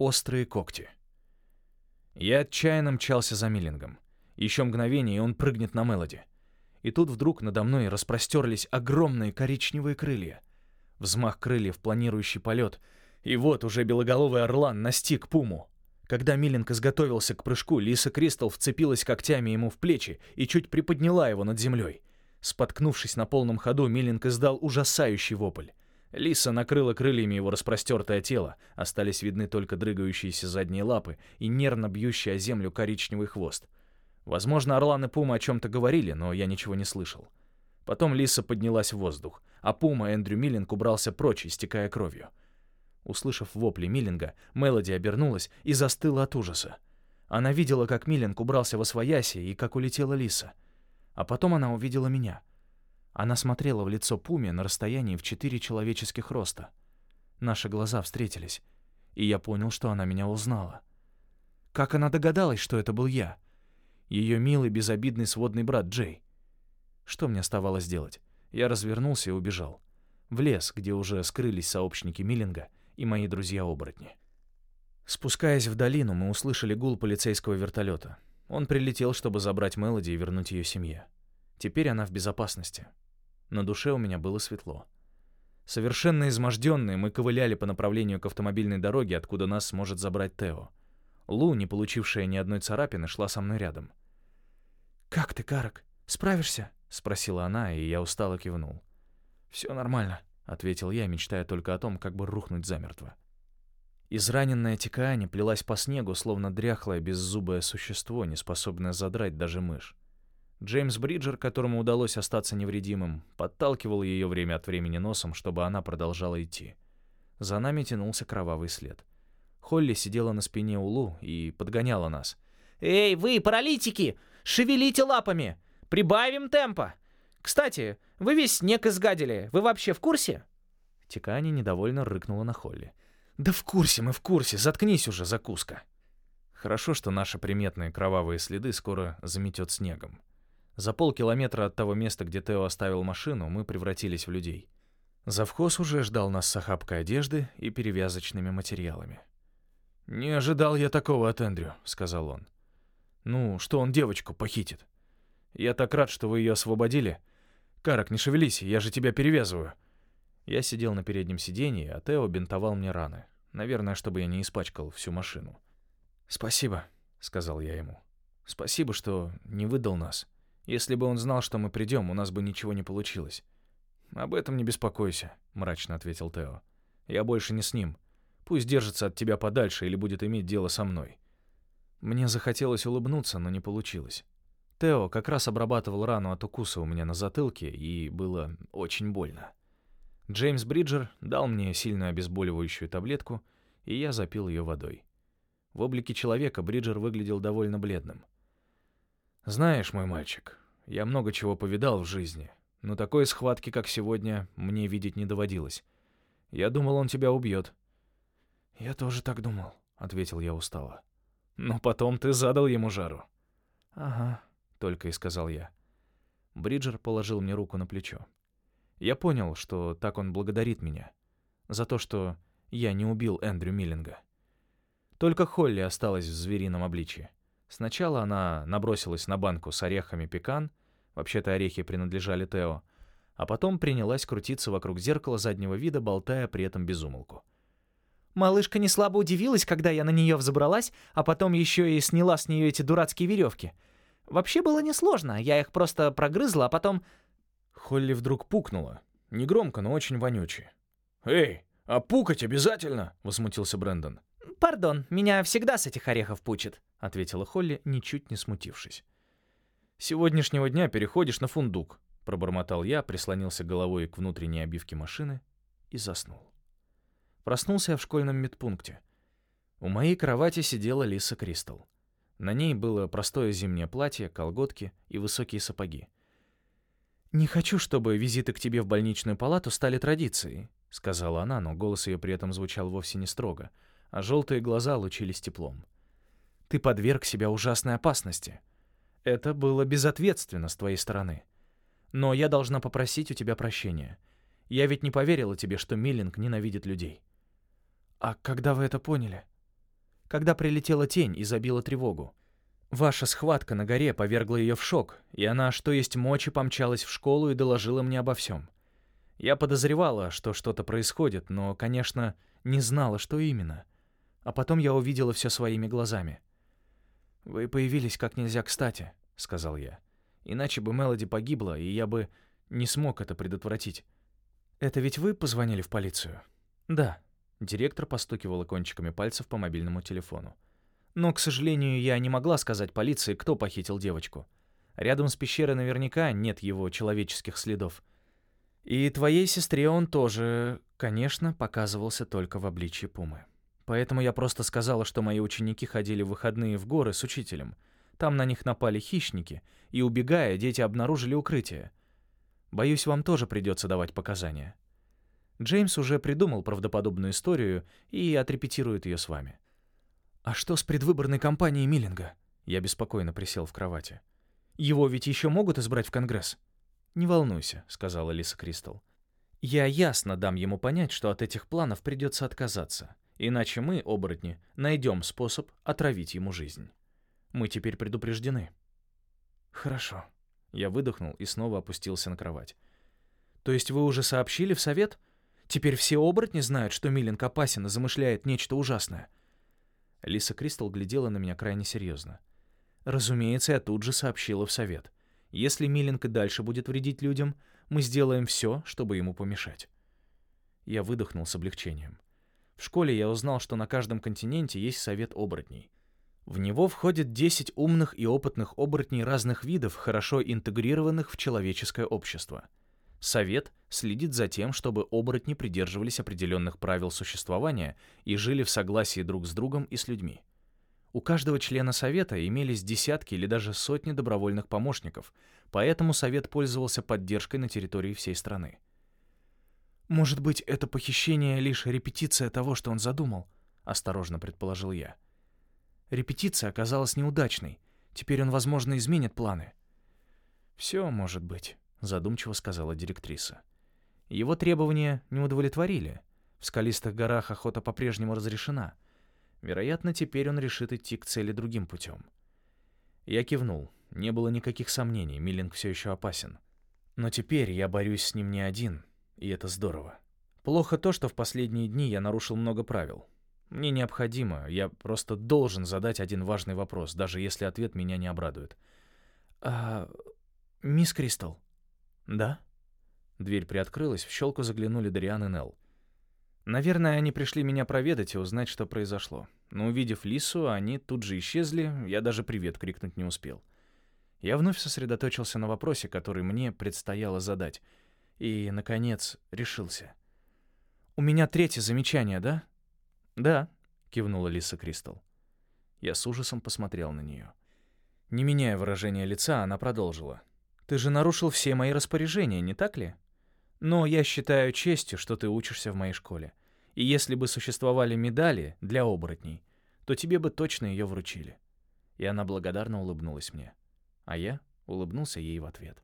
Острые когти. Я отчаянно мчался за Миллингом. Еще мгновение, и он прыгнет на Мелоди. И тут вдруг надо мной распростерлись огромные коричневые крылья. Взмах крыльев, планирующий полет. И вот уже белоголовый орлан настиг пуму. Когда Миллинг изготовился к прыжку, Лиса Кристал вцепилась когтями ему в плечи и чуть приподняла его над землей. Споткнувшись на полном ходу, Миллинг издал ужасающий вопль. Лиса накрыла крыльями его распростертое тело, остались видны только дрыгающиеся задние лапы и нервно бьющий о землю коричневый хвост. Возможно, Орлан и Пума о чем-то говорили, но я ничего не слышал. Потом Лиса поднялась в воздух, а Пума Эндрю Миллинг убрался прочь, истекая кровью. Услышав вопли Миллинга, Мелоди обернулась и застыла от ужаса. Она видела, как Миллинг убрался во свояси и как улетела Лиса. А потом она увидела меня — она смотрела в лицо Пуме на расстоянии в четыре человеческих роста. Наши глаза встретились, и я понял, что она меня узнала. Как она догадалась, что это был я? Ее милый, безобидный сводный брат Джей. Что мне оставалось делать? Я развернулся и убежал. В лес, где уже скрылись сообщники Миллинга и мои друзья-оборотни. Спускаясь в долину, мы услышали гул полицейского вертолета. Он прилетел, чтобы забрать Мелоди и вернуть ее семье. Теперь она в безопасности. На душе у меня было светло. Совершенно изможденные, мы ковыляли по направлению к автомобильной дороге, откуда нас сможет забрать Тео. Лу, не получившая ни одной царапины, шла со мной рядом. «Как ты, Карак? Справишься?» — спросила она, и я устало кивнул. «Все нормально», — ответил я, мечтая только о том, как бы рухнуть замертво. Израненная Тикаани плелась по снегу, словно дряхлое беззубое существо, не способное задрать даже мышь. Джеймс Бриджер, которому удалось остаться невредимым, подталкивал ее время от времени носом, чтобы она продолжала идти. За нами тянулся кровавый след. Холли сидела на спине Улу и подгоняла нас. «Эй, вы, паралитики! Шевелите лапами! Прибавим темпа! Кстати, вы весь снег изгадили. Вы вообще в курсе?» Тикани недовольно рыкнула на Холли. «Да в курсе мы, в курсе. Заткнись уже, закуска!» Хорошо, что наши приметные кровавые следы скоро заметет снегом. За полкилометра от того места, где Тео оставил машину, мы превратились в людей. Завхоз уже ждал нас с охапкой одежды и перевязочными материалами. «Не ожидал я такого от Эндрю», — сказал он. «Ну, что он девочку похитит? Я так рад, что вы ее освободили. Карак, не шевелись, я же тебя перевязываю». Я сидел на переднем сиденье, а Тео бинтовал мне раны. Наверное, чтобы я не испачкал всю машину. «Спасибо», — сказал я ему. «Спасибо, что не выдал нас». Если бы он знал, что мы придем, у нас бы ничего не получилось. «Об этом не беспокойся», — мрачно ответил Тео. «Я больше не с ним. Пусть держится от тебя подальше или будет иметь дело со мной». Мне захотелось улыбнуться, но не получилось. Тео как раз обрабатывал рану от укуса у меня на затылке, и было очень больно. Джеймс Бриджер дал мне сильную обезболивающую таблетку, и я запил ее водой. В облике человека Бриджер выглядел довольно бледным. «Знаешь, мой мальчик, я много чего повидал в жизни, но такой схватки, как сегодня, мне видеть не доводилось. Я думал, он тебя убьет». «Я тоже так думал», — ответил я устало. «Но потом ты задал ему жару». «Ага», — только и сказал я. Бриджер положил мне руку на плечо. Я понял, что так он благодарит меня. За то, что я не убил Эндрю Миллинга. Только Холли осталась в зверином обличье. Сначала она набросилась на банку с орехами пекан, вообще-то орехи принадлежали Тео, а потом принялась крутиться вокруг зеркала заднего вида, болтая при этом безумолку. Малышка не слабо удивилась, когда я на нее взобралась, а потом еще и сняла с нее эти дурацкие веревки. Вообще было несложно, я их просто прогрызла, а потом... Холли вдруг пукнула. Негромко, но очень вонюче. «Эй, а пукать обязательно?» — возмутился Брэндон. «Пардон, меня всегда с этих орехов пучит», — ответила Холли, ничуть не смутившись. сегодняшнего дня переходишь на фундук», — пробормотал я, прислонился головой к внутренней обивке машины и заснул. Проснулся я в школьном медпункте. У моей кровати сидела Лиса Кристал. На ней было простое зимнее платье, колготки и высокие сапоги. «Не хочу, чтобы визиты к тебе в больничную палату стали традицией», — сказала она, но голос ее при этом звучал вовсе не строго — а желтые глаза лучились теплом. «Ты подверг себя ужасной опасности. Это было безответственно с твоей стороны. Но я должна попросить у тебя прощения. Я ведь не поверила тебе, что Миллинг ненавидит людей». «А когда вы это поняли?» когда прилетела тень и забила тревогу. Ваша схватка на горе повергла ее в шок, и она, что есть мочи, помчалась в школу и доложила мне обо всем. Я подозревала, что что-то происходит, но, конечно, не знала, что именно. А потом я увидела все своими глазами. «Вы появились как нельзя кстати», — сказал я. «Иначе бы Мелоди погибла, и я бы не смог это предотвратить». «Это ведь вы позвонили в полицию?» «Да». Директор постукивала кончиками пальцев по мобильному телефону. «Но, к сожалению, я не могла сказать полиции, кто похитил девочку. Рядом с пещерой наверняка нет его человеческих следов. И твоей сестре он тоже, конечно, показывался только в обличье пумы. Поэтому я просто сказала, что мои ученики ходили в выходные в горы с учителем. Там на них напали хищники, и, убегая, дети обнаружили укрытие. Боюсь, вам тоже придется давать показания. Джеймс уже придумал правдоподобную историю и отрепетирует ее с вами. «А что с предвыборной кампанией Миллинга?» Я беспокойно присел в кровати. «Его ведь еще могут избрать в Конгресс?» «Не волнуйся», — сказала Лиса Кристал. «Я ясно дам ему понять, что от этих планов придется отказаться. Иначе мы, оборотни, найдем способ отравить ему жизнь. Мы теперь предупреждены». «Хорошо». Я выдохнул и снова опустился на кровать. «То есть вы уже сообщили в совет? Теперь все оборотни знают, что Милинг опасен и замышляет нечто ужасное?» Лиса Кристал глядела на меня крайне серьезно. Разумеется, я тут же сообщила в совет. Если Милинг и дальше будет вредить людям, мы сделаем все, чтобы ему помешать. Я выдохнул с облегчением. В школе я узнал, что на каждом континенте есть совет оборотней. В него входят 10 умных и опытных оборотней разных видов, хорошо интегрированных в человеческое общество. Совет следит за тем, чтобы оборотни придерживались определенных правил существования и жили в согласии друг с другом и с людьми. У каждого члена совета имелись десятки или даже сотни добровольных помощников, поэтому совет пользовался поддержкой на территории всей страны. «Может быть, это похищение лишь репетиция того, что он задумал?» — осторожно предположил я. Репетиция оказалась неудачной. Теперь он, возможно, изменит планы. «Все может быть», — задумчиво сказала директриса. Его требования не удовлетворили. В скалистых горах охота по-прежнему разрешена — Вероятно, теперь он решит идти к цели другим путем. Я кивнул. Не было никаких сомнений, Миллинг все еще опасен. Но теперь я борюсь с ним не один, и это здорово. Плохо то, что в последние дни я нарушил много правил. Мне необходимо, я просто должен задать один важный вопрос, даже если ответ меня не обрадует. «А... мисс Кристал?» «Да?» Дверь приоткрылась, в щелку заглянули Дариан и Нелл. Наверное, они пришли меня проведать и узнать, что произошло. Но увидев Лису, они тут же исчезли, я даже привет крикнуть не успел. Я вновь сосредоточился на вопросе, который мне предстояло задать. И, наконец, решился. «У меня третье замечание, да?» «Да», — кивнула Лиса Кристал. Я с ужасом посмотрел на нее. Не меняя выражения лица, она продолжила. «Ты же нарушил все мои распоряжения, не так ли? Но я считаю честью, что ты учишься в моей школе. И если бы существовали медали для оборотней, то тебе бы точно ее вручили». И она благодарно улыбнулась мне. А я улыбнулся ей в ответ.